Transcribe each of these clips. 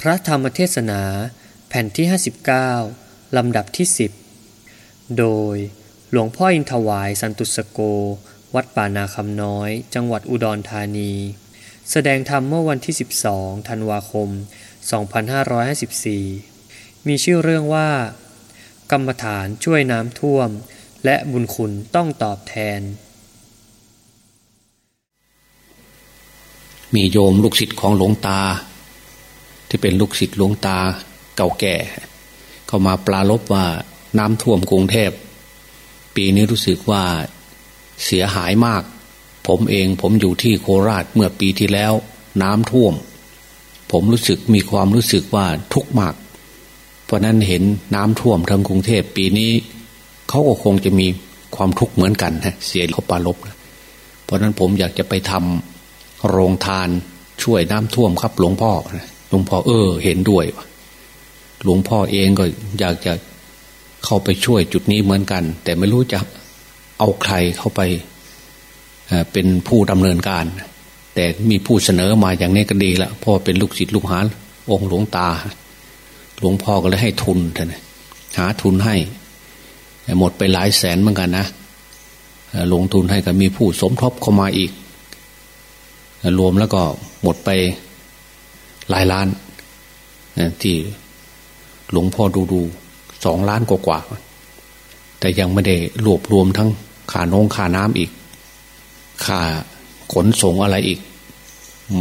พระธรรมเทศนาแผ่นที่ 59 ลำดับที่ 10 โดยหลวงพ่ออินทวายสันตุสโก วัดป่านาคำน้อย จังหวัดอุดรธานี แสดงธรรมเมื่อวันที่ 12 ธันวาคม 2554 มีชื่อเรื่องว่า กรรมฐานช่วยน้ำท่วม และบุญคุณต้องตอบแทน มีโยมลูกศิษย์ของหลวงตา ที่เป็นลูกศิษย์หลวงตาเก่าแก่ เข้ามาปลารบว่าน้ำท่วมกรุงเทพ ปีนี้รู้สึกว่าเสียหายมาก ผมเองผมอยู่ที่โคราชเมื่อปีที่แล้ว น้ำท่วม ผมรู้สึกมีความรู้สึกว่าทุกข์มาก เพราะนั้นเห็นน้ำท่วมทั้งกรุงเทพปีนี้เขาก็คงจะมีความทุกข์เหมือนกันฮะเสียเขาปลารบเพราะนั้นผมอยากจะไปทำโรงทานช่วยน้ำท่วมครับหลวงพ่อ หลวงพ่อเออ เห็นด้วยหลวงพ่อเองก็อยากจะเข้าไปช่วยจุดนี้เหมือนกัน แต่ไม่รู้จะเอาใครเข้าไปเป็นผู้ดำเนินการ แต่มีผู้เสนอมาอย่างนี้ก็ดีละพราะเป็นลูกศิษย์ลูกหาองค์หลวงตา หลวงพ่อก็เลยให้ทุนท่านหาทุนให้ หมดไปหลายแสนเหมือนกันนะลงทุนให้ก็มีผู้สมทบเข้ามาอีก รวมแล้วก็หมดไป หลายล้านที่หลวงพ่อดูดูสองล้านกว่ากว่าแต่ยังไม่ได้รวบรวมทั้งค่าน้องค่าน้ำอีกค่าขนส่งอะไรอีก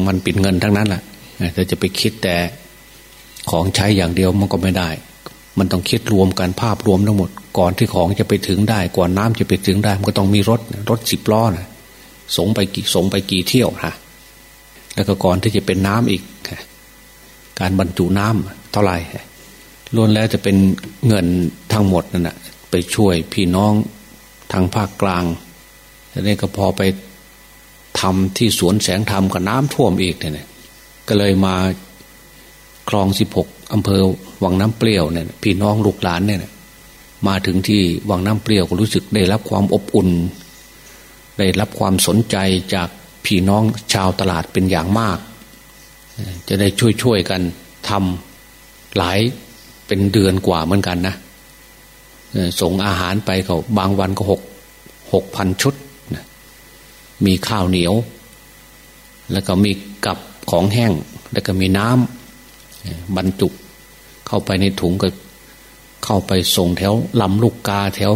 มันปิดเงินทั้งนั้นแหละแต่จะไปคิดแต่ของใช้อย่างเดียวมันก็ไม่ได้ มันต้องคิดรวมกันภาพรวมทั้งหมด ก่อนที่ของจะไปถึงได้ ก่อนน้ำจะไปถึงได้ มันก็ต้องมีรถรถสิบล้อนะส่งไปกี่ส่งไปกี่เที่ยวฮะแล้วก็ก่อนที่จะเป็นน้ำอีก การบรรจุน้ำเท่าไหร่ล้วนแล้วจะเป็นเงินทั้งหมดนั่นแหะไปช่วยพี่น้องทางภาคกลางทีนี้ก็พอไปทำที่สวนแสงธรรมกับน้ำท่วมอีกเนี่ยก็เลยมาคลองสิบหกอำเภอวังน้ำเปรี้ยวเนี่ยพี่น้องลูกหลานเนี่ยมาถึงที่วังน้ำเปรี้ยวก็รู้สึกได้รับความอบอุ่น ได้รับความสนใจจากพี่น้องชาวตลาดเป็นอย่างมาก จะได้ช่วยๆกันทำหลายเป็นเดือนกว่าเหมือนกันนะส่งอาหารไปเขาบางวันก็หกหกพันชุด มีข้าวเหนียว แล้วก็มีกับของแห้ง แล้วก็มีน้ำบรรจุเข้าไปในถุงก็เข้าไปส่งแถวลำลูกกาแถว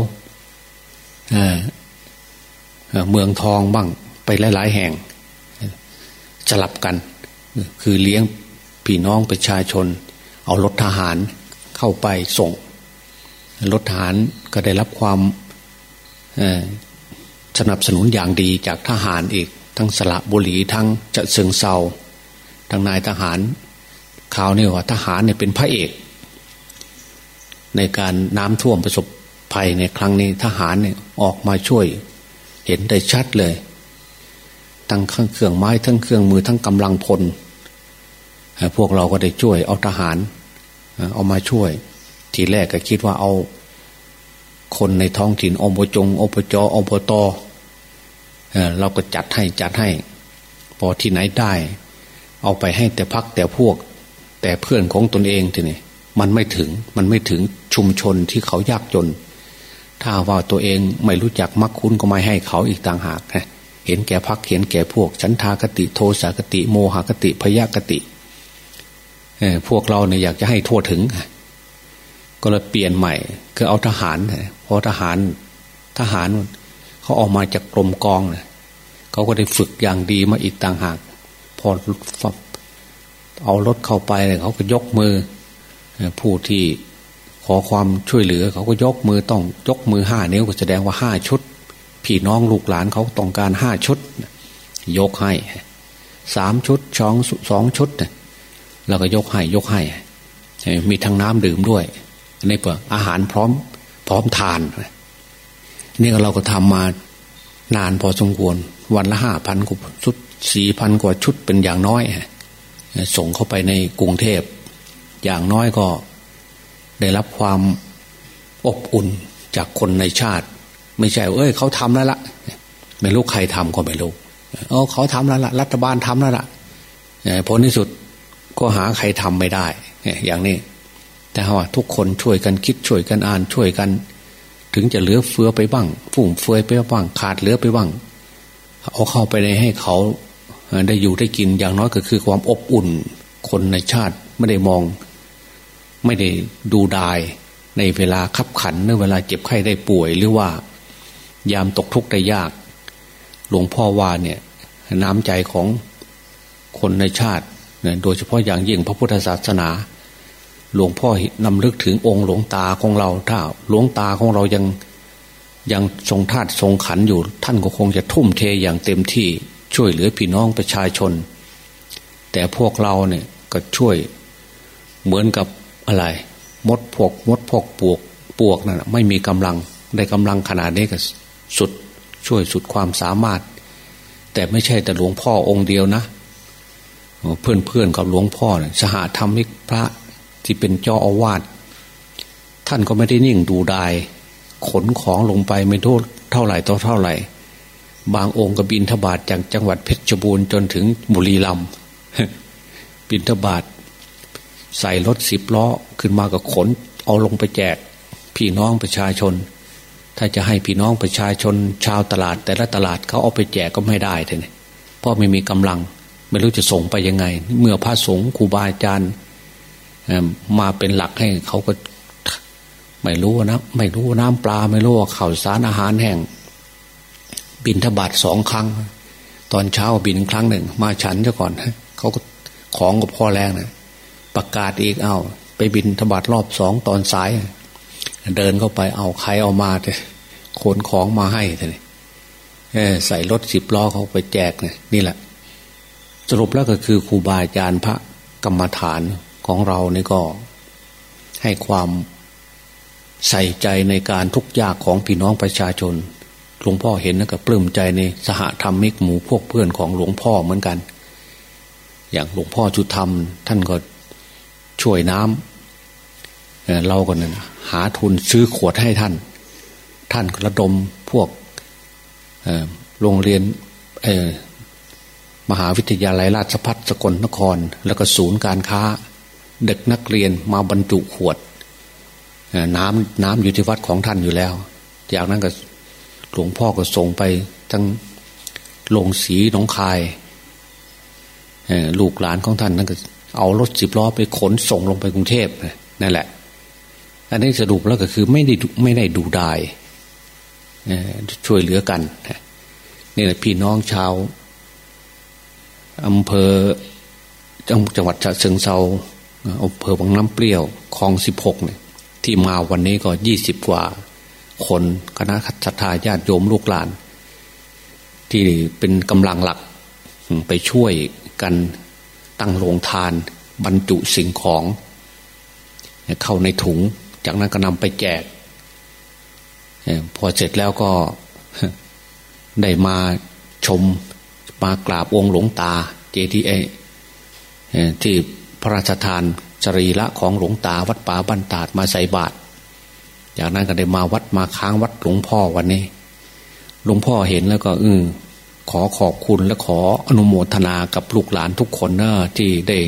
เมืองทองบ้างไปหลาย ๆ แห่งสลับกัน คือเลี้ยงพี่น้องประชาชน เอารถทหารเข้าไปส่งรถทหารก็ได้รับความสนับสนุนอย่างดีจากทหารอีก ทั้งสระบุรีทั้งจะเชิงเซาทางนายทหารข่าวนี่ว่าทหารเนี่ยเป็นพระเอก ในการน้ำท่วมประสบภัยในครั้งนี้ทหารเนี่ยออกมาช่วย เห็นได้ชัดเลย ทั้งเครื่องไม้ทั้งเครื่องมือทั้งกำลังพลพวกเราก็ได้ช่วยเอาทหารเอามาช่วย ทีแรกก็คิดว่าเอา คนในท้องถิ่นอบจงอบจอบตเราก็จัดให้จัดให้ พอที่ไหนได้ เอาไปให้แต่พักแต่พวก แต่เพื่อนของตนเองทีนี้มันไม่ถึงมันไม่ถึงชุมชนที่เขายากจน ถ้าว่าตัวเองไม่รู้จักมักคุ้นก็ไม่ให้เขาอีกต่างหาก เห็นแก่พักเห็นแก่พวกฉันทากติโทสากติ โมหกติพยากติพวกเราเนี่ยอยากจะให้ทั่วถึง ก็เลยเปลี่ยนใหม่ คือเอาทหารเพราะทหารทหารเขาออกมาจากกรมกองเนี่ยเขาก็ได้ฝึกอย่างดีมาอีกต่างหาก พอเอารถเข้าไปเนี่ยเขาก็ยกมือ ผู้ที่ขอความช่วยเหลือ เขาก็ยกมือต้องยกมือห้านิ้วก็แสดงว่าห้าชุด พี่น้องลูกหลานเขาต้องการห้าชุด ยกให้สามชุดสองสองชุดเนี่ยแล้วก็ยกให้ยกให้ มีทั้งน้ำดื่มด้วยในเปิดอาหารพร้อมพร้อมทานนี่เราก็ทำมานานพอสมควร วันละห้าพันกว่าชุดสี่พันกว่าชุดเป็นอย่างน้อย ส่งเข้าไปในกรุงเทพ อย่างน้อยก็ได้รับความอบอุ่นจากคนในชาติ ไม่ใช่เอ้ยเขาทำแล้วละไม่รู้ใครทำก็ไม่รู้เออเขาทำแล้วละรัฐบาลทำแล้วละผลที่สุดก็หาใครทำไม่ได้อย่างนี้ แต่ว่าทุกคนช่วยกันคิดช่วยกันอ่านช่วยกัน ถึงจะเหลือเฟือไปบ้าง ฟุ่มเฟือยไปบ้างขาดเหลือไปบ้างเอาเข้าไปในให้เขาได้อยู่ได้กินอย่างน้อยก็คือความอบอุ่น คนในชาติไม่ได้มอง ไม่ได้ดูดายในเวลาขับขันในเวลาเจ็บไข้ได้ป่วยหรือว่า ยามตกทุกข์ได้ยาก หลวงพ่อว่าเนี่ยน้ำใจของคนในชาติโดยเฉพาะอย่างยิ่งพระพุทธศาสนา หลวงพ่อนำลึกถึงองค์หลวงตาของเรา ถ้าหลวงตาของเรายังยังทรงธาตุทรงขันอยู่ ท่านก็คงจะทุ่มเทอย่างเต็มที่ช่วยเหลือพี่น้องประชาชน แต่พวกเราเนี่ยก็ช่วยเหมือนกับอะไร มดพวกมดพวกปวกปวกนั่นไม่มีกำลังได้กำลังขนาดนี้ก็ สุดช่วยสุดความสามารถ แต่ไม่ใช่แต่หลวงพ่อองค์เดียวนะ เพื่อนเพื่อนกับหลวงพ่อเนี่ยสหธรรมิกพระที่เป็นเจ้าอาวาสท่านก็ไม่ได้นิ่งดูดาย ขนของลงไปไม่โทษเท่าไหร่ต่อเท่าไหร่ บางองค์ก็บินทบาทจากจังหวัดเพชรบูรณ์จนถึงบุรีรัมย์บินทบาทใส่รถสิบล้อขึ้นมากับขน เอาลงไปแจก พี่น้องประชาชน ถ้าจะให้พี่น้องประชาชนชาวตลาด แต่ละตลาดเขาเอาไปแจกก็ไม่ได้เลยเพราะไม่มีกำลัง ไม่รู้จะส่งไปยังไง เมื่อพระสงฆ์ครูบาอาจารย์มาเป็นหลักให้เขาก็ไม่รู้นะไม่รู้น้ำปลาไม่รู้ข่าวสารอาหารแห้งบินทบาทสองครั้ง ตอนเช้าบินครั้งหนึ่ง มาฉันซะก่อนเขาก็ของก็พอแรงนะประกาศอีกเอาไปบินทบาทรอบสองตอนสาย เดินเข้าไปเอาใครเอามาเลยขนของมาให้เลยใส่รถสิบล้อเขาไปแจกเนี่ยนี่แหละ สรุปแล้วก็คือครูบาอาจารย์พระกรรมฐานของเราเนี่ก็ ให้ความใส่ใจในการทุกยากของพี่น้องประชาชนหลวงพ่อเห็นแล้วก็ปลื้มใจในสหธรรมิกหมู่พวกเพื่อนของหลวงพ่อเหมือนกัน อย่างหลวงพ่อจุธรรม ท่านก็ช่วยน้ำ เราก็นะหาทุนซื้อขวดให้ท่าน ท่านระดมพวกโรงเรียนมหาวิทยาลัยราชพัฒสกลนคร แล้วก็ศูนย์การค้า เด็กนักเรียนมาบรรจุขวดน้ำน้ำอยู่ที่วัดของท่านอยู่แล้ว จากนั้นก็หลวงพ่อก็ส่งไปทั้งลงสีหนองคายลูกหลานของท่านนั่นก็เอารถสิบล้อไปขนส่งลงไปกรุงเทพนั่นแหละ อันนี้สรุปแล้วก็คือไม่ได้ไม่ได้ดูดายช่วยเหลือกันนี่แหละพี่น้องชาวอำเภอจังหวัดฉะเชิงเซาอำเภอบางน้ำเปรี้ยวคลองสิบหกเนี่ย ที่มาวันนี้ก็ยี่สิบกว่า คนคณะศรัทธาญาติโยมลูกหลาน ที่เป็นกำลังหลักไปช่วยกันตั้งโรงทาน บรรจุสิ่งของ เข้าในถุง จากนั้นก็นำไปแจกพอเสร็จแล้วก็ได้มาชมมากราบองค์หลวงตา เจดีเอที่พระราชทานสรีละของหลวงตาวัดป่าบันตาดมาใส่บาตรจากนั้นก็ได้มาวัดมาค้างวัดหลวงพ่อวันนี้ หลวงพ่อเห็นแล้วก็อือขอขอบคุณและขออนุโมทนากับลูกหลานทุกคนนะที่ได้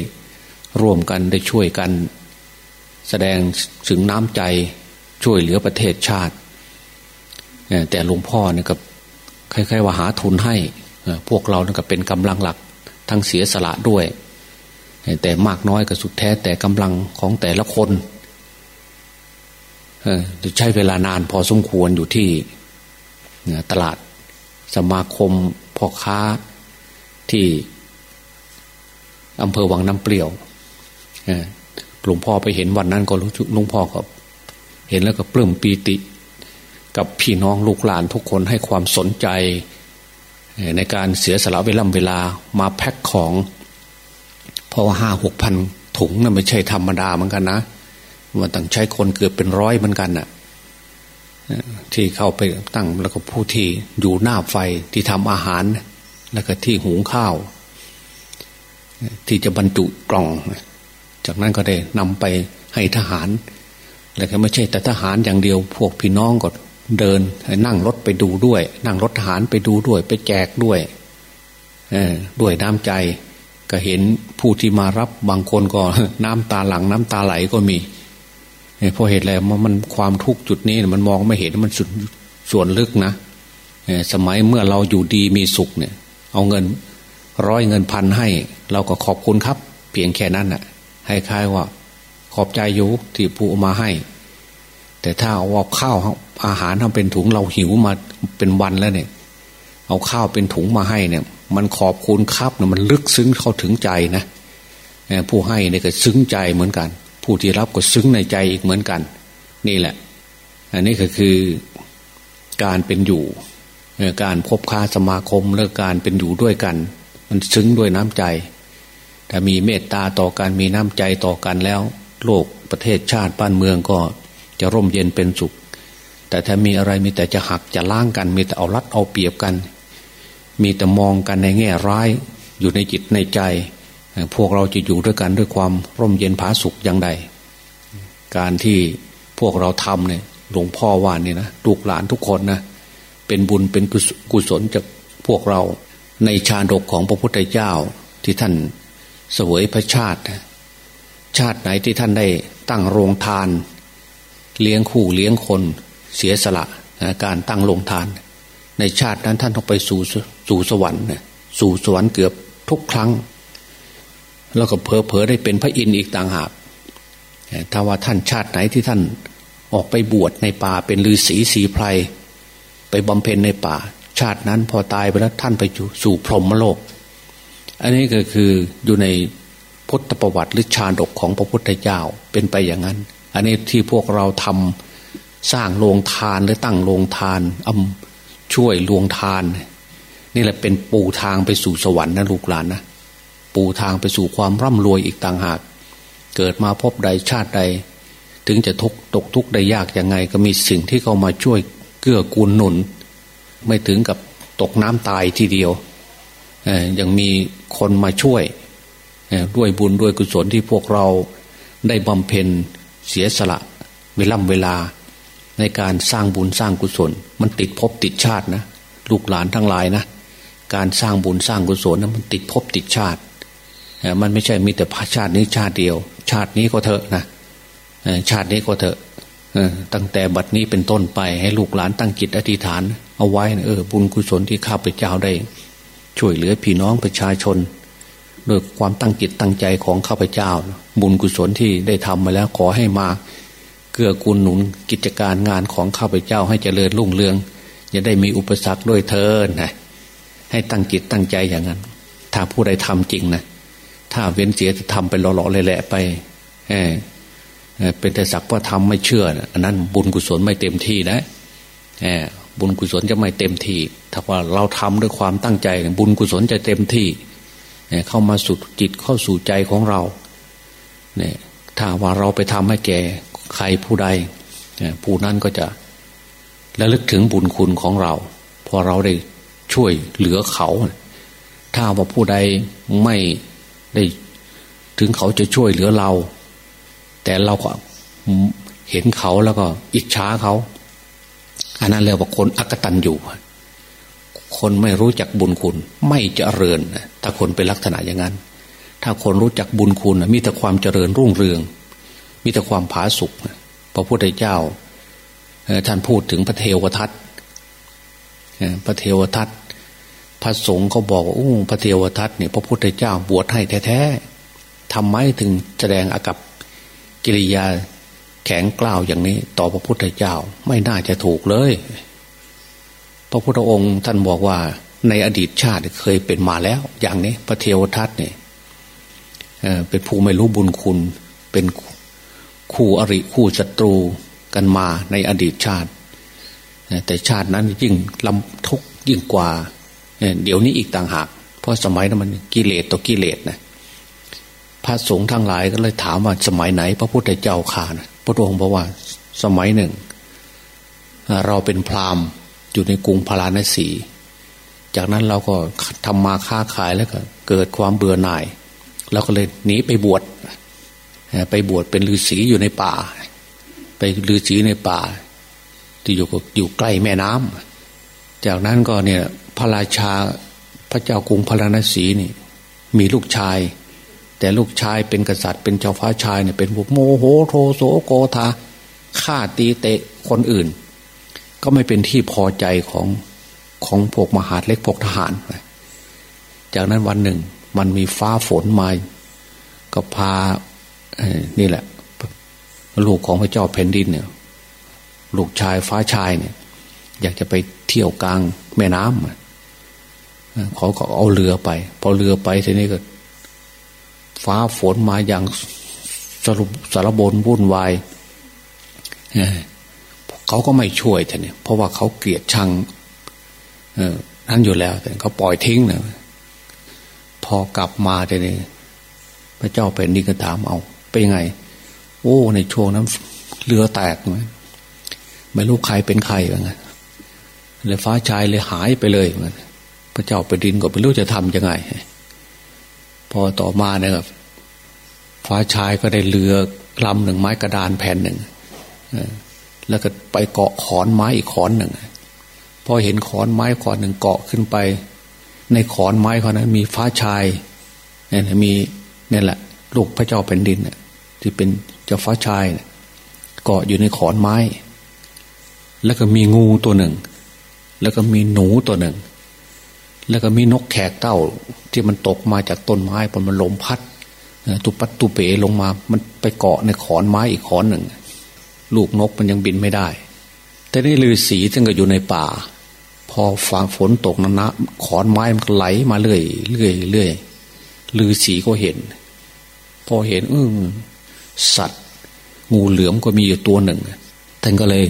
ร่วมกันได้ช่วยกัน แสดงถึงน้ำใจช่วยเหลือประเทศชาติ แต่หลวงพ่อเนี่ยก็คล้ายๆว่าหาทุนให้ พวกเราเนี่ยก็เป็นกำลังหลักทั้งเสียสละด้วย แต่มากน้อยก็สุดแท้แต่กำลังของแต่ละคนจะใช้เวลานานพอสมควรอยู่ที่ตลาดสมาคมพ่อค้าที่อำเภอวังน้ำเปลี่ยว หลวงพ่อไปเห็นวันนั้นก็รู้หลวงพ่อก็เห็นแล้วก็ปลื้มปีติ กับพี่น้องลูกหลานทุกคนให้ความสนใจ ในการเสียสละเวลาเวลามาแพ็คของเพราะว่าห้าหกพันถุงนะ่ะไม่ใช่ธรรมดาเหมือนกันนะมันต้องใช้คนเกือบเป็นร้อยเหมือนกันนะ่ะที่เข้าไปตั้งแล้วก็ผู้ที่อยู่หน้าไฟที่ทำอาหาร แล้วก็ที่หุงข้าว ที่จะบรรจุกล่อง จากนั้นก็ได้นำไปให้ทหาร แล้วก็ไม่ใช่แต่ทหารอย่างเดียว พวกพี่น้องก็เดินนั่งรถไปดูด้วย นั่งรถทหารไปดูด้วย ไปแจกด้วยด้วยน้ำใจ ก็เห็นผู้ที่มารับบางคนก็น้ำตาหลังน้ำตาไหลก็มีเพราะเหตุอะไรมันความทุกข์จุดนี้มันมองไม่เห็นมันสุดส่วนลึกนะสมัยเมื่อเราอยู่ดีมีสุขเนี่ย เอาเงินร้อยเงินพันให้ เราก็ขอบคุณครับ เพียงแค่นั้นน่ะ คล้ายๆว่า ขอบใจอยู่ที่ผู้มาให้ แต่ถ้าเอาข้าวอาหารทำเป็นถุงเราหิวมาเป็นวันแล้วเนี่ย เอาข้าวเป็นถุงมาให้เนี่ย มันขอบคุณครับเนี่ยมันลึกซึ้งเข้าถึงใจนะผู้ให้เนี่ยก็ซึ้งใจเหมือนกัน ผู้ที่รับก็ซึ้งในใจอีกเหมือนกัน นี่แหละ อันนี้ก็คือการเป็นอยู่การพบค้าสมาคมและการเป็นอยู่ด้วยกัน มันซึ้งด้วยน้ำใจ ถ้ามีเมตตาต่อกันมีน้ำใจต่อกันแล้ว โลกประเทศชาติบ้านเมืองก็จะร่มเย็นเป็นสุข แต่ถ้ามีอะไรมีแต่จะหักจะล้างกัน มีแต่เอารัดเอาเปรียบกัน มีแต่มองกันในแง่ร้ายอยู่ในจิตในใจ พวกเราจะอยู่ด้วยกันด้วยความร่มเย็นผาสุขอย่างใด การที่พวกเราทำเนี่ยหลวงพ่อว่านนี่นะลูกหลานทุกคนนะเป็นบุญเป็นกุศลจากพวกเราในชาดกของพระพุทธเจ้าที่ท่าน สวยพระชาติ ชาติไหนที่ท่านได้ตั้งโรงทาน เลี้ยงคู่เลี้ยงคนเสียสละการตั้งโรงทาน ในชาตินั้นท่านต้องไปสู่สู่สวรรค์สู่สวรรค์เกือบทุกครั้ง แล้วก็เพอเพอได้เป็นพระอินทร์อีกต่างหากถ้าว่าท่านชาติไหนที่ท่านออกไปบวชในป่าเป็นฤาษีสีไพรไปบำเพ็ญในป่า ชาตินั้นพอตายไปแล้วท่านไปสู่พรหมโลก อันนี้ก็คืออยู่ในพุทธประวัติหรือชาดกของพระพุทธเจ้าเป็นไปอย่างนั้น อันนี้ที่พวกเราทำสร้างโรงทานหรือตั้งโรงทานอำช่วยโรงทาน นี่แหละเป็นปูทางไปสู่สวรรค์นะลูกหลานนะปูทางไปสู่ความร่ำรวยอีกต่างหาก เกิดมาพบใดชาติใด ถึงจะทุกตกทุกข์ได้ยากยังไง ก็มีสิ่งที่เข้ามาช่วยเกื้อกูลหนุน ไม่ถึงกับตกน้ำตายทีเดียวยังมี คนมาช่วย ด้วยบุญด้วยกุศลที่พวกเราได้บำเพ็ญเสียสละเวล่ำเวลา ในการสร้างบุญสร้างกุศล มันติดภพติดชาตินะลูกหลานทั้งหลายนะการสร้างบุญสร้างกุศลนะมันติดภพติดชาติมันไม่ใช่มีแต่ชาตินี้ชาติเดียว ชาตินี้ก็เถอะนะชาตินี้ก็เถอะตั้งแต่บัดนี้เป็นต้นไปให้ลูกหลานตั้งจิตอธิษฐาน เอาไว้เออบุญกุศลที่ข้าพเจ้าได้ ช่วยเหลือพี่น้องประชาชนโดยความตั้งจิตตั้งใจของข้าพเจ้า บุญกุศลที่ได้ทำมาแล้วขอให้มา เกื้อกูลหนุนกิจการงานของข้าพเจ้าให้เจริญรุ่งเรืองอย่าได้มีอุปสรรคด้วยเทินนะให้ตั้งจิตตั้งใจอย่างนั้น ถ้าผู้ใดทำจริงนะถ้าเว้นเสียจะทำไปหล่อๆเลยแหละไปเป็นแต่สักว่าทำไม่เชื่ออันนั้นบุญกุศลไม่เต็มที่นะบุญกุศลจะไม่เต็มที่ ถ้าว่าเราทำด้วยความตั้งใจบุญกุศลจะเต็มที่เข้ามาสุดจิตเข้าสู่ใจของเราเนี่ยถ้าว่าเราไปทำให้แก่ใครผู้ใดผู้นั้นก็จะระลึกถึงบุญคุณของเรา พอเราได้ช่วยเหลือเขา ถ้าว่าผู้ใดไม่ได้ถึงเขาจะช่วยเหลือเรา แต่เราก็เห็นเขาแล้วก็อิจฉาเขา อันนั้นเรียกว่าคนอักตันอยู่ คนไม่รู้จักบุญคุณ ไม่เจริญถ้าคนเป็นลักษณะอย่างนั้น ถ้าคนรู้จักบุญคุณมีแต่ความเจริญรุ่งเรือง มีแต่ความผาสุกพระพุทธเจ้าท่านพูดถึงพระเทวทัตพระเทวทัตพระสงฆ์เขาบอกว่าอู้พระเทวทัตเนี่ยพระพุทธเจ้าบวชให้แท้ๆทำไมถึงแสดงอากับกิริยาแข็งกล้าวอย่างนี้ ต่อพระพุทธเจ้าไม่น่าจะถูกเลย พระพุทธองค์ท่านบอกว่าในอดีตชาติเคยเป็นมาแล้ว อย่างนี้พระเทวทัตเนี่ยเป็นผู้ไม่รู้บุญคุณ เป็นคู่อริคู่ศัตรูกันมาในอดีตชาติ แต่ชาตินั้นยิ่งลำทุกยิ่งกว่า เดี๋ยวนี้อีกต่างหาก เพราะสมัยนั้นมันกิเลสต่อกิเลสนะพระสงฆ์ทั้งหลายก็เลยถามว่าสมัยไหน พระพุทธเจ้าข่านะพระองค์บอกว่าสมัยหนึ่ง เราเป็นพราหมณ์ อยู่ในกรุงพาราณสี จากนั้นเราก็ทำมาค้าขายแล้วก็ เกิดความเบื่อหน่ายเราก็เลยหนีไปบวชไปบวชเป็นฤาษีอยู่ในป่า ไปฤาษีในป่า ที่อยู่อยู่ใกล้แม่น้ำจากนั้นก็เนี่ยพระราชาพระเจ้ากรุงพาราณสีนี่ มีลูกชาย แต่ลูกชายเป็นกษัตริย์เป็นเจ้าฟ้าชายเนี่ยเป็นพวกโมโหโทโสโกธาฆ่าตีเตะคนอื่น ก็ไม่เป็นที่พอใจของของพวกมหาดเล็กพวกทหาร จากนั้นวันหนึ่ง มันมีฟ้าฝนมา ก็พานี่แหละ ลูกของพระเจ้าแผ่นดินเนี่ย ลูกชายฟ้าชายเนี่ย อยากจะไปเที่ยวกลางแม่น้ำเขาก็เอาเรือไป พอเรือไปทีนี้ก็ ฟ้าฝนมาอย่างสรุปสารบนวุ่นวาย เขาก็ไม่ช่วยท่านเนี่ยเพราะว่าเขาเกลียดชังนั่นอยู่แล้ว แต่เขาปล่อยทิ้งเนะพอกลับมาทีนี้พระเจ้าเป็นดินก็ถามเอาเป็นไง โอ้ ในช่วงนั้นเรือแตกไหมไม่รู้ใครเป็นใครเหมือนกันเลยฟ้าชายเลยหายไปเลยเหมือนพระเจ้าไปดินก็ไม่รู้จะทำยังไง พอต่อมาเนี่ยฟ้าชายก็ได้เรือลำหนึ่งไม้กระดานแผ่นหนึ่ง แล้วก็ไปเกาะขอนไม้อีกขอนหนึ่งพอเห็นขอนไม้ขอนหนึ่งเกาะขึ้นไป ในขอนไม้ขอนนั้น มีฟ้าชายเนี่ยมีนี่แหละ ลูกพระเจ้าแผ่นดินเนี่ยที่เป็นเจ้าฟ้าชายเนี่ยเกาะอยู่ในขอนไม้ แล้วก็มีงูตัวหนึ่ง แล้วก็มีหนูตัวหนึ่ง แล้วก็มีนกแขกเต้าที่มันตกมาจากต้นไม้พอมันลมพัดตุปัตตุเป๋ลงมา มันไปเกาะในขอนไม้อีกขอนหนึ่ง ลูกนกมันยังบินไม่ได้ แต่นี่ลือสีจึงก็อยู่ในป่า พอฝางฝนตกนั้นนะขอนไม้มันไหลมาเรื่อยเรื่อยเรื่อยลือสีก็เห็น พอเห็นอืมสัตว์ งูเหลือมก็มีอยู่ตัวหนึ่งท่านก็เลย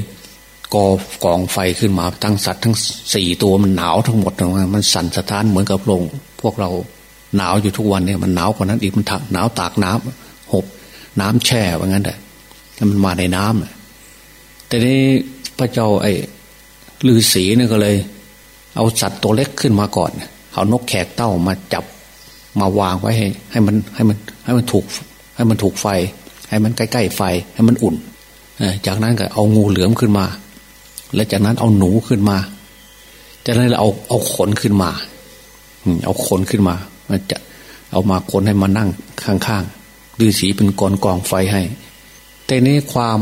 กอกองไฟขึ้นมาทั้งสัตว์ทั้งสี่ตัวมันหนาวทั้งหมดมันสั่นสะท้านเหมือนกับลง พวกเราหนาวอยู่ทุกวันเนี่ยมันหนาวกว่านั้นอีกมันหนาวตากน้ำหบน้ำแช่ว่างั้นแต่มันมาในน้ำ แต่นี้พระเจ้าไอ้ลือสีเนี่ยก็เลย เอาสัตว์ตัวเล็กขึ้นมาก่อนเอานกแขกเต้ามาจับมาวางไว้ให้ ให้มันให้มันให้มันถูก ให้มันถูกไฟ ให้มันใกล้ๆไฟ ให้มันอุ่นจากนั้นก็เอางูเหลือมขึ้นมา แล้วจากนั้นเอาหนูขึ้นมา จากนั้นเราเอาเอาขนขึ้นมาเอาขนขึ้นมามันจะเอามาขนให้มานั่งข้างๆดือสีเป็นกองกองไฟให้ แต่นี้ความ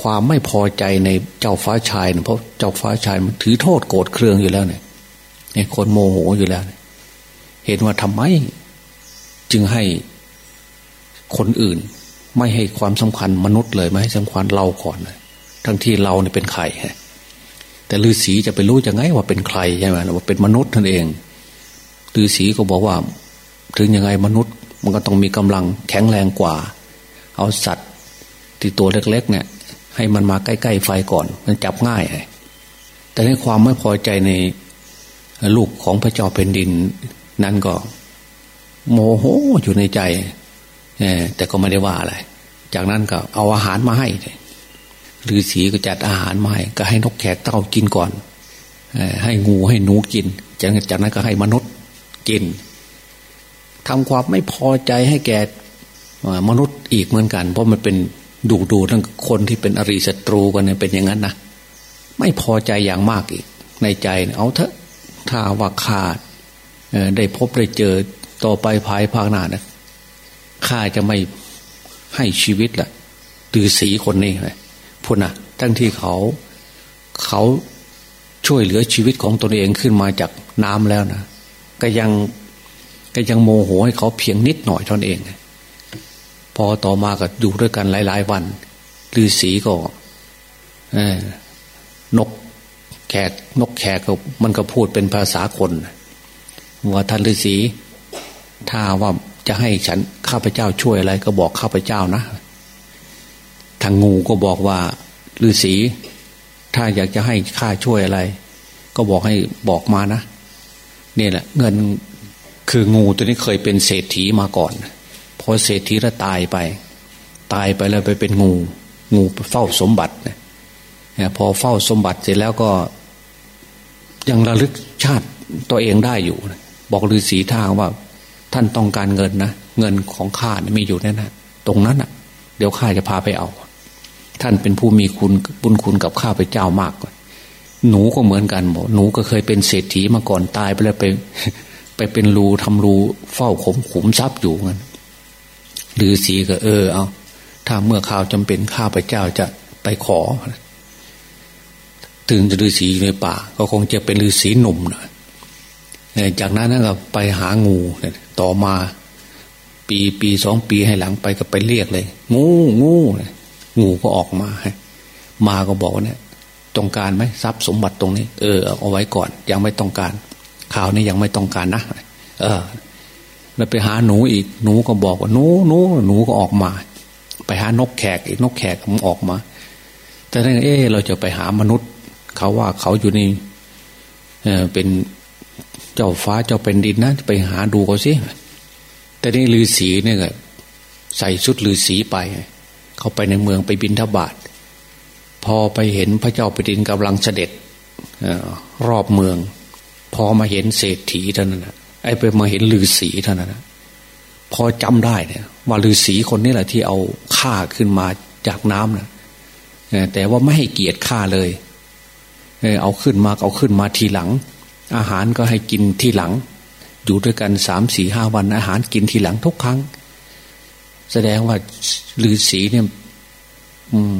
ความไม่พอใจในเจ้าฟ้าชายเพราะเจ้าฟ้าชายมันถือโทษโกรธเครืองอยู่แล้วเนี่ยคนโมโหอยู่แล้ว เห็นว่าทำไม จึงให้คนอื่น ไม่ให้ความสำคัญมนุษย์เลยไม่ให้สำคัญเราก่อนทั้งที่เราเนี่ยเป็นใครแต่ฤาษีจะไปรู้ยังไงว่าเป็นใครใช่ไหมว่าเป็นมนุษย์นั่นเองฤาษีก็บอกว่า ถึงยังไงมนุษย์ มันก็ต้องมีกำลังแข็งแรงกว่า เอาสัตว์ ที่ตัวเล็ก ๆ เนี่ย ให้มันมาใกล้ ๆ ไฟก่อน มันจับง่ายแต่ในความไม่พอใจในลูกของพระเจ้าแผ่นดิน นั้นก็ โมโหอยู่ในใจแต่ก็ไม่ได้ว่าอะไร จากนั้นก็เอาอาหารมาให้ฤาษีก็จัดอาหารมาให้ก็ให้นกแขกเต้ากินก่อนให้งูให้หนูกิน จากจากนั้นก็ให้มนุษย์กินทำความไม่พอใจให้แก่มนุษย์อีกเหมือนกัน เพราะมันเป็น ดูดูทั้งคนที่เป็นอริศัตรูกันเนี่ยเป็นอย่างนั้นนะไม่พอใจอย่างมากอีก ในใจเอาเถอะถ้าว่าขาดได้พบได้เจอต่อไปภายภาคหน้านะข้าจะไม่ให้ชีวิตละตือสีคนนี้เลยพูดนะทั้งที่เขาเขาช่วยเหลือชีวิตของตนเองขึ้นมาจากน้ำแล้วนะก็ยังก็ยังโมโหให้เขาเพียงนิดหน่อยเท่านั้นเอง พอต่อมาก็อยู่ด้วยกันหลาย ๆ วันลือสีก็นกแขกนกแขกมันก็พูดเป็นภาษาคนว่าท่านฤาษีถ้าว่าจะให้ฉันข้าพเจ้าช่วยอะไร ก็บอกข้าพเจ้านะทางงูก็บอกว่าฤาษีถ้าอยากจะให้ข้าช่วยอะไร ก็บอกให้บอกมานะนี่แหละ เงินคืองูตัวนี้เคยเป็นเศรษฐีมาก่อน พอเศรษฐีล้วตายไป ตายไปแล้วไปเป็นงู งูเฝ้าสมบัติเนี่ยพอเฝ้าสมบัติเสร็จแล้วก็ ยังระลึกชาติตัวเองได้อยู่ บอกฤาษีท่าว่า ท่านต้องการเงินนะเงินของข้ามีอยู่แน่นะตรงนั้นอะ เดี๋ยวข้าจะพาไปเอา ท่านเป็นผู้มีคุณบุญคุณกับข้าพเจ้ามากกว่าหนูก็เหมือนกันบอกหนูก็เคยเป็นเศรษฐีมาก่อนตายไปแล้วไป ไปเป็นรูทำรูเฝ้าขมขุมทรัพย์อยู่กัน ฤาษีก็เออเอาถ้าเมื่อข่าวจำเป็นข้าพเจ้าจะไปขอ ถึงฤาษีอยู่ในป่า ก็คงจะเป็นฤาษีหนุ่มนะจากนั้นก็ไปหางูต่อมา ปีปีสองปีให้หลังไปก็ไปเรียกเลย งูงูงูก็ออกมามาก็บอกว่าเนี่ยต้องการไหมทรัพย์สมบัติตรงนี้ เออเอาไว้ก่อน ยังไม่ต้องการข่าวนี้ยังไม่ต้องการนะเออ แล้วไปหาหนูอีกหนูก็บอกว่าหนูหนูหนูก็ออกมา ไปหานกแขกอีกนกแขกมันออกมา แต่นั่นเออเราจะไปหามนุษย์ เขาว่าเขาอยู่ในเออเป็นเจ้าฟ้าเจ้าเป็นดินนะไปหาดูเขาสิแต่นี่ลือสีเนี่ยใส่ชุดลือสีไป เขาไปในเมืองไปบินทบาทพอไปเห็นพระเจ้าแผ่นดินกำลังเสด็จรอบเมือง พอมาเห็นเศรษฐีเท่านั้น ไอ้ไปมาเห็นลือสีเท่านั้นพอจำได้เนี่ยว่าลือสีคนนี้แหละที่เอาข้าขึ้นมาจากน้ำนะแต่ว่าไม่ให้เกียรติข้าเลย เอาขึ้นมาเอาขึ้นมาทีหลัง อาหารก็ให้กินทีหลัง อยู่ด้วยกันสามสี่ห้าวันอาหารกินทีหลังทุกครั้ง แสดงว่าลือสีเนี่ยอืม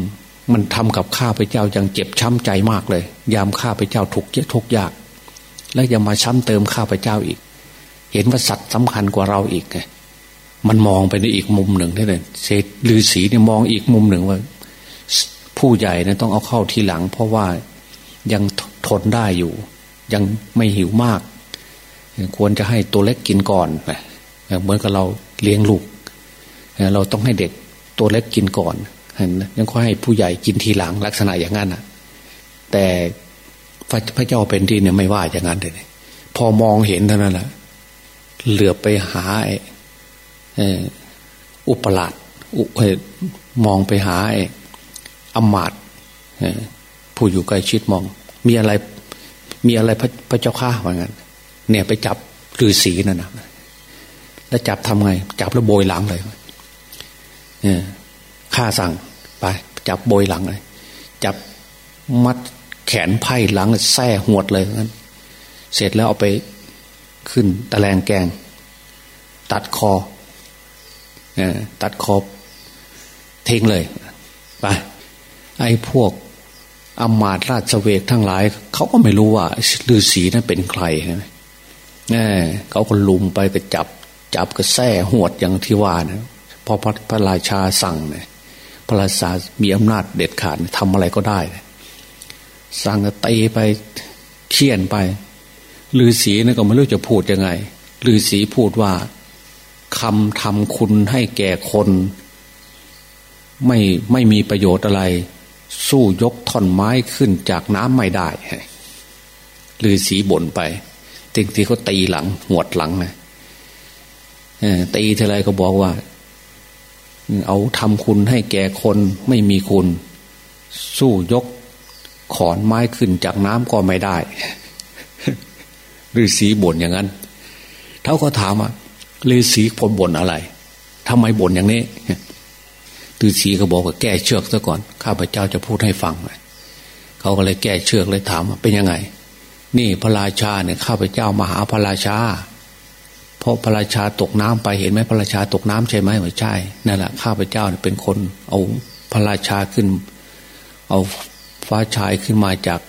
มันทำกับข้าพเจ้าอย่างเจ็บช้ำใจมากเลย ยามข้าพเจ้าทุกข์ทุกยาก แล้วยังมาช้ำเติมข้าพเจ้าอีก เห็นว่าสัตว์สำคัญกว่าเราอีกไงมันมองไปในอีกมุมหนึ่งได้เลยเศษฤาษีเนี่ยมองอีกมุมหนึ่งว่า ผู้ใหญ่เนี่ยต้องเอาเข้าทีหลัง เพราะว่ายังทนได้อยู่ ยังไม่หิวมาก ควรจะให้ตัวเล็กกินก่อนเหมือนกับเราเลี้ยงลูก เราต้องให้เด็กตัวเล็กกินก่อนยังค่อยให้ผู้ใหญ่กินทีหลังลักษณะอย่างนั้นอะ แต่พระเจ้าเป็นที่เนี่ยไม่ว่าอย่างนั้นเลยพอมองเห็นเท่านั้นแหละ เหลือไปหาอุปราชมองไปหาอมาตผู้อยู่ใกล้ชิดมอง มีอะไร มีอะไรพระพระเจ้าข้าว่างั้น เนี่ยไปจับฤาษีนั่นนะแล้วจับทำไง จับแล้วโบยหลังเลยเนี่ยข้าสั่งไป จับโบยหลังเลย จับมัดแขนไพ่หลังแส้หวดเลยงั้น เสร็จแล้วเอาไป ขึ้นตะแลงแกง ตัดคอตัดคอทิ้งเลยไปไอ้พวกอมาตราชเวกทั้งหลาย เขาก็ไม่รู้ว่าฤาษีนั้นเป็นใครนะเขาก็ลุมไปก็จับ จับก็แส้หวดอย่างที่ว่านะพอพระราชาสั่งเนี่ยพระราชามีอำนาจเด็ดขาดทำอะไรก็ได้ สั่งตีไปเคี่ยนไป ลือศีนั่นก็ไม่รู้จะพูดยังไงลือศีพูดว่าคำทำคุณให้แก่คน ไม่ไม่มีประโยชน์อะไร สู้ยกท่อนไม้ขึ้นจากน้ำไม่ได้ลือศีบ่นไปทีที่เขาตีหลังหวดหลังนะตีเท่าไรก็บอกว่า เอาทำคุณให้แก่คนไม่มีคุณ สู้ยกขอนไม้ขึ้นจากน้ำก็ไม่ได้ ฤาษีบ่นอย่างนั้นเขาก็ถามว่าฤาษีผลบ่นอะไรทำไมบ่นอย่างนี้ฤาษีก็บอกว่าแก้เชือกซะก่อน ข้าพเจ้าจะพูดให้ฟังเขาก็เลยแก้เชือกเลยถามว่าเป็นยังไง นี่พระราชาเนี่ยข้าพเจ้ามาหาพระราชาเพราะพระราชาตกน้ำไปเห็นไหมพระราชาตกน้ำใช่ไหมไม่ใช่นั่นแหละข้าพเจ้าเป็นคน เอาพระราชาขึ้น เอาฟ้าชายขึ้นมาจาก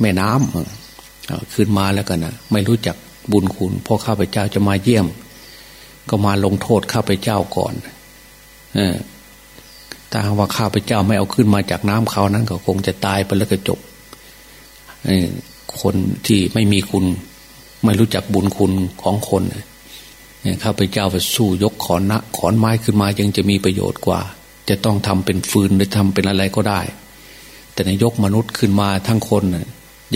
แม่น้ำ ขึ้นมาแล้วกันนะไม่รู้จักบุญคุณพอข้าพเจ้าจะมาเยี่ยม ก็มาลงโทษข้าพเจ้าก่อนอถ้าว่าข้าพเจ้าไม่เอาขึ้นมาจากน้ำเขานั้น ก็คงจะตายไปแล้วก็จบคนที่ไม่มีคุณ ไม่รู้จักบุญคุณของคนข้าพเจ้าไปสู้ยกขอนนะขอนไม้ขึ้นมายังจะมีประโยชน์กว่า จะต้องทำเป็นฟืนหรือทำเป็นอะไรก็ได้ แต่ในยกมนุษย์ขึ้นมาทั้งคน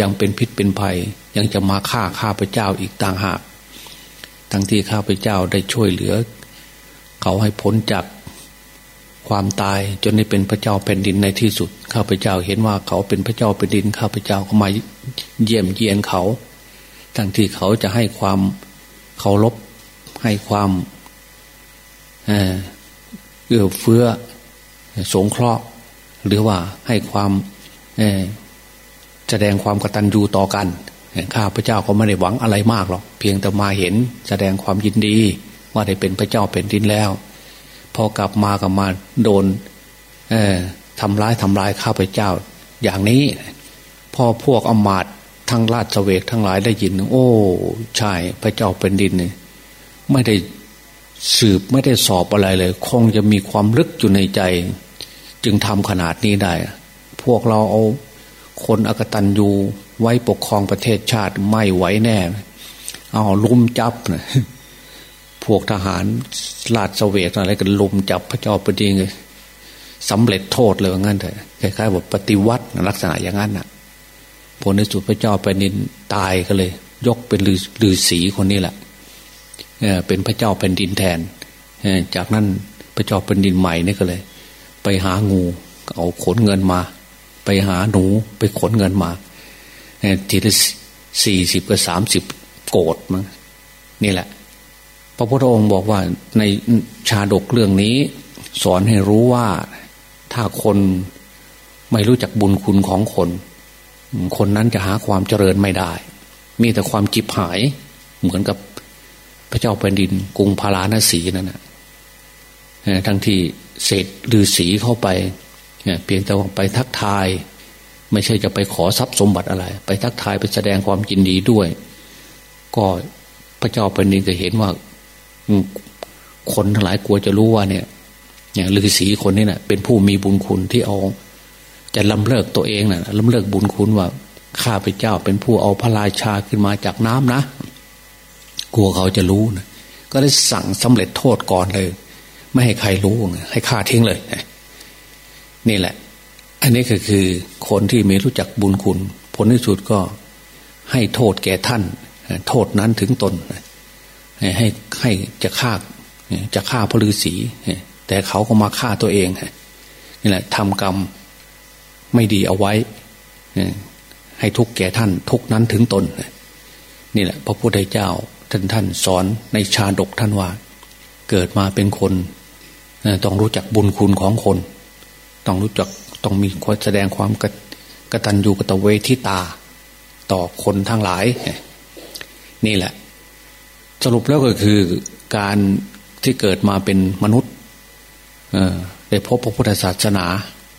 ยังเป็นพิษเป็นภัย ยังจะมาฆ่าข้าพเจ้าอีกต่างหาก ทั้งที่ข้าพเจ้าได้ช่วยเหลือ เขาให้พ้นจากความตายจนได้เป็นพระเจ้าแผ่นดินในที่สุด ข้าพเจ้าเห็นว่าเขาเป็นพระเจ้าแผ่นดิน ข้าพเจ้าก็มาเยี่ยมเยียนเขา ทั้งที่เขาจะให้ความเคารพให้ความเอื้อเฟื้อสงเคราะห์ หรือว่าให้ความ แสดงความกตัญญูต่อกันข้าพเจ้าก็ไม่ได้หวังอะไรมากหรอกเพียงแต่มาเห็นแสดงความยินดี ว่าได้เป็นพระเจ้าเป็นดินแล้ว พอกลับมากับมาโดนทำร้ายทำลายข้าพเจ้า อย่างนี้ พอพวกอมาตทั้งราชเวกทั้งหลายได้ยิน โอ้ใช่พระเจ้าเป็นดินเนี่ยไม่ได้สืบไม่ได้สอบอะไรเลย คงจะมีความลึกอยู่ในใจ จึงทำขนาดนี้ได้ พวกเราเอา คนอกตันยูไว้ปกครองประเทศชาติไม่ไหวแน่ เอาลุมจับนะพวกทหารลาดเสวกอะไรกันลุมจับพระเจ้าป็นดินเลยสำเร็จโทษเลยงั้นเถอะคล้ายๆแบบปฏิวัติลักษณะอย่างนั้นน่ะผลในสุดพระเจ้าแผ่นดินตายก็เลย ยกเป็นลือสีคนนี้แหละเป็นพระเจ้าแผ่นดินแทนจากนั้นพระเจ้าแผ่นดินใหม่นี่ก็เลย ไปหางูเอาขนเงินมา ไปหาหนูไปขนเงินมาทีละสี่สิบกับสามสิบโกดมั้งนี่แหละ พระพุทธองค์บอกว่าในชาดกเรื่องนี้ สอนให้รู้ว่าถ้าคนไม่รู้จักบุญคุณของคน คนนั้นจะหาความเจริญไม่ได้ มีแต่ความจิบหาย เหมือนกับพระเจ้าแผ่นดินกรุงพาราณสีนั่นนะทั้งที่เศษลือสีเข้าไป เพียงแต่ว่าไปทักทาย ไม่ใช่จะไปขอทรัพย์สมบัติอะไร ไปทักทายไปแสดงความยินดีด้วย ก็พระเจ้าแผ่นดินก็เห็นว่าคนทั้งหลายกลัวจะรู้ว่าเนี่ยเนี่ยฤาษีคนนี้นะ่ะ เป็นผู้มีบุญคุณที่เอา จะลำเลิกตัวเองนะ่ะลำเลิกบุญคุณว่าข้าพเจ้าเป็นผู้เอาพระราชาขึ้นมาจากน้ำนะ กลัวเขาจะรู้นะก็ได้สั่งสำเร็จโทษก่อนเลย ไม่ให้ใครรู้ให้ฆ่าทิ้งเลย นี่แหละ อันนี้ก็คือคนที่ไม่รู้จักบุญคุณ ผลที่สุดก็ให้โทษแก่ท่าน โทษนั้นถึงตน ให้ให้จะฆ่าจะฆ่าพระฤาษีแต่เขาก็มาฆ่าตัวเองนี่แหละทำกรรมไม่ดีเอาไว้ให้ทุกแก่ท่านทุกนั้นถึงตนนี่แหละ พระพุทธเจ้าท่านท่านสอนในชาดกท่านว่า เกิดมาเป็นคนต้องรู้จักบุญคุณของคน ต้องรู้จักต้องมีคนแสดงความกกตัญญูกตเวทิตา ต่อคนทั้งหลาย นี่แหละ สรุปแล้วก็คือการที่เกิดมาเป็นมนุษย์ได้พบพระพุทธศาสนา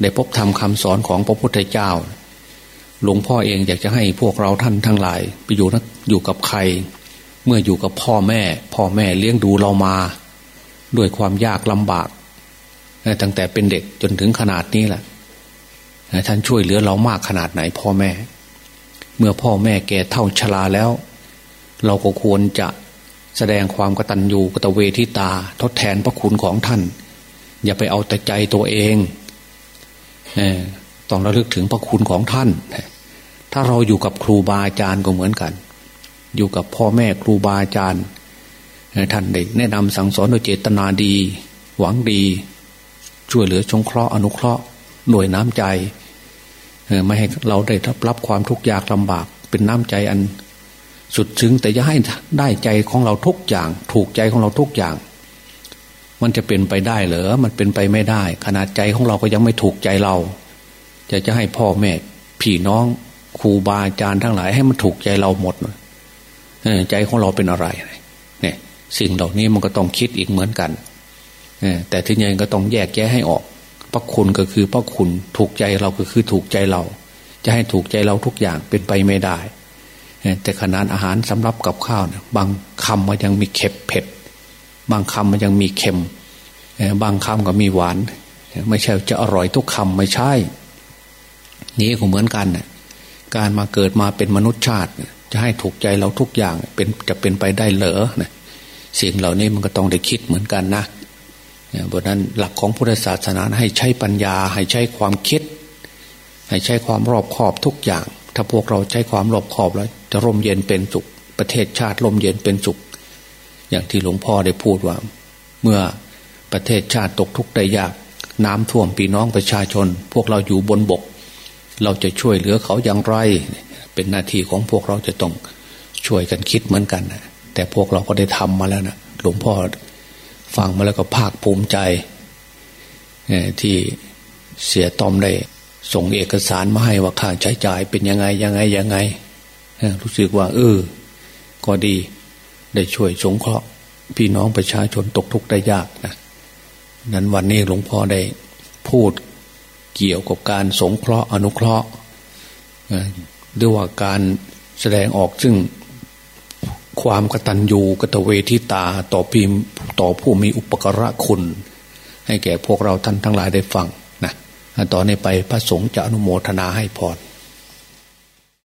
ได้พบธรรมคาสอนของพระพุทธเจ้า หลวงพ่อเองอยากจะให้พวกเราท่านทั้งหลาย ไปอยู่นะอยู่กับใคร เมื่ออยู่กับพ่อแม่ พ่อแม่เลี้ยงดูเรามา ด้วยความยากลำบาก ตั้งแต่เป็นเด็กจนถึงขนาดนี้แหละท่านช่วยเหลือเรามากขนาดไหนพ่อแม่ เมื่อพ่อแม่แก่เท่าชราแล้ว เราก็ควรจะแสดงความกตัญญูกตเวทิตา ทดแทนพระคุณของท่าน อย่าไปเอาแต่ใจตัวเองต้องระลึกถึงพระคุณของท่าน ถ้าเราอยู่กับครูบาอาจารย์ก็เหมือนกัน อยู่กับพ่อแม่ครูบาอาจารย์ท่านเด็กแนะนำสั่งสอนโดยเจตนาดี หวังดี ช่วยเหลือชงเคราะห์อนุเคราะห์หน่วยน้ำใจไม่ให้เราได้รับความทุกข์ยากลำบาก เป็นน้ำใจอันสุดซึ้งแต่อย่าให้ได้ใจของเราทุกอย่าง ถูกใจของเราทุกอย่าง มันจะเป็นไปได้เหรอมันเป็นไปไม่ได้ ขนาดใจของเราก็ยังไม่ถูกใจเรา จะจะให้พ่อแม่พี่น้องครูบาอาจารย์ทั้งหลายให้มันถูกใจเราหมดใจของเราเป็นอะไรเนี่ยสิ่งเหล่านี้มันก็ต้องคิดอีกเหมือนกัน แต่ที่ยังก็ต้องแยกแยะให้ออกพระคุณก็คือพระคุณถูกใจเราก็คือถูกใจเรา จะให้ถูกใจเราทุกอย่างเป็นไปไม่ได้ แต่ขนาดอาหารสำหรับกับข้าวเนี่ยบางคำมันยังมีเค็มเผ็ด บางคำมันยังมีเค็ม บางคำก็มีหวาน ไม่ใช่จะอร่อยทุกคำไม่ใช่ นี้ก็เหมือนกันการมาเกิดมาเป็นมนุษย์ชาติ จะให้ถูกใจเราทุกอย่างเป็นจะเป็นไปได้เหรอนะสิ่งเหล่านี้มันก็ต้องได้คิดเหมือนกันนะ เพราะนั้นหลักของพุทธศาสนาให้ใช้ปัญญา ให้ใช้ความคิด ให้ใช้ความรอบคอบทุกอย่าง ถ้าพวกเราใช้ความรอบคอบแล้ว จะร่มเย็นเป็นสุข ประเทศชาติร่มเย็นเป็นสุข อย่างที่หลวงพ่อได้พูดว่า เมื่อประเทศชาติตกทุกข์ได้ยาก น้ำท่วมปีน้องประชาชน พวกเราอยู่บนบก เราจะช่วยเหลือเขาอย่างไร เป็นหน้าที่ของพวกเราจะต้องช่วยกันคิดเหมือนกันนะแต่พวกเราก็ได้ทำมาแล้วนะหลวงพ่อ ฟังมาแล้วก็ภาคภูมิใจที่เสียตอมได้ส่งเอกสารมาให้ว่าค่าใช้จ่ายเป็นยังไงยังไงยังไงรู้สึกว่า เออ ก็ดี ได้ช่วยสงเคราะห์พี่น้องประชาชนตกทุกข์ได้ยากนะนั้นวันนี้หลวงพ่อได้พูดเกี่ยวกับการสงเคราะห์อนุเคราะห์หรือว่าการแสดงออกซึ่ง ความกตัญญูกตเวทิตาต่อพิมต่อผู้มีอุปกระคุณ ให้แก่พวกเราท่านทั้งหลายได้ฟังนะต่อนนี้ไปพระสงฆ์จะอนุโมทนาให้พร